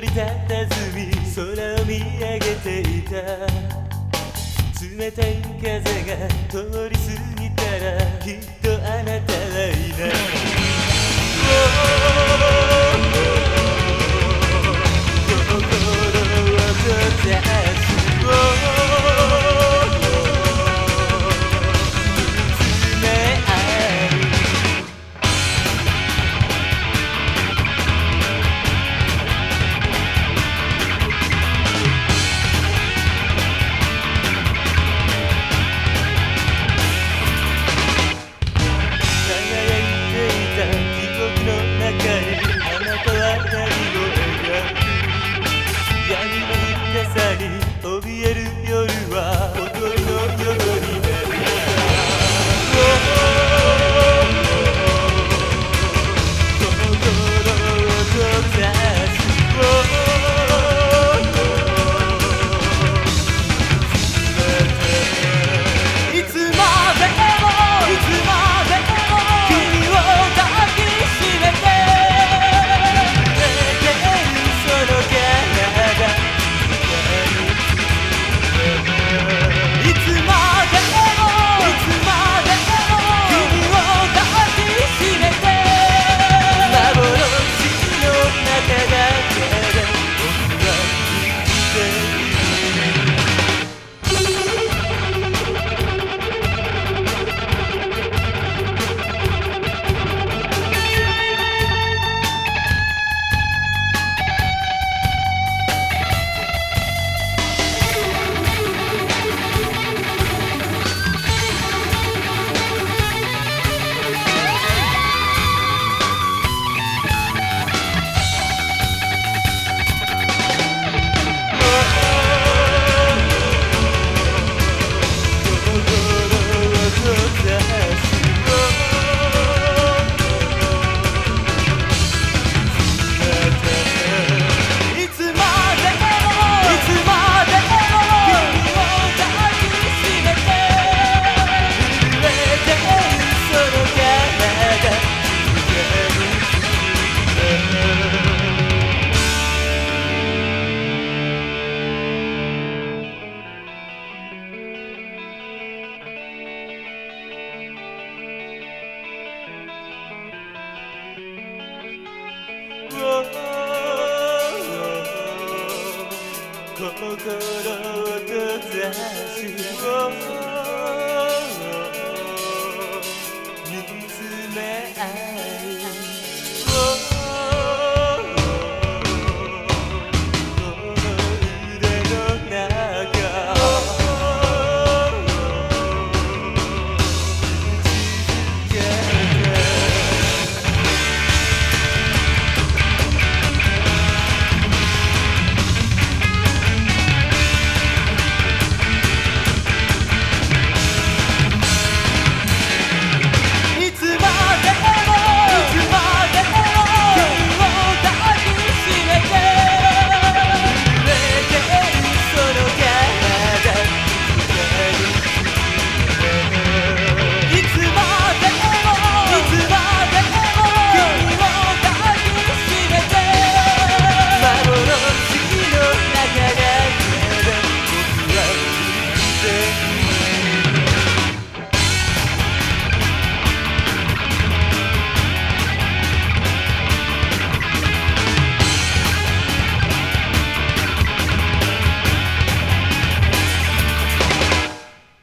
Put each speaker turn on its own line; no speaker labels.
りたたずみ空を見上げていた。冷たい風が通り過ぎたらきっと good. 心を閉ざを見つめ合う。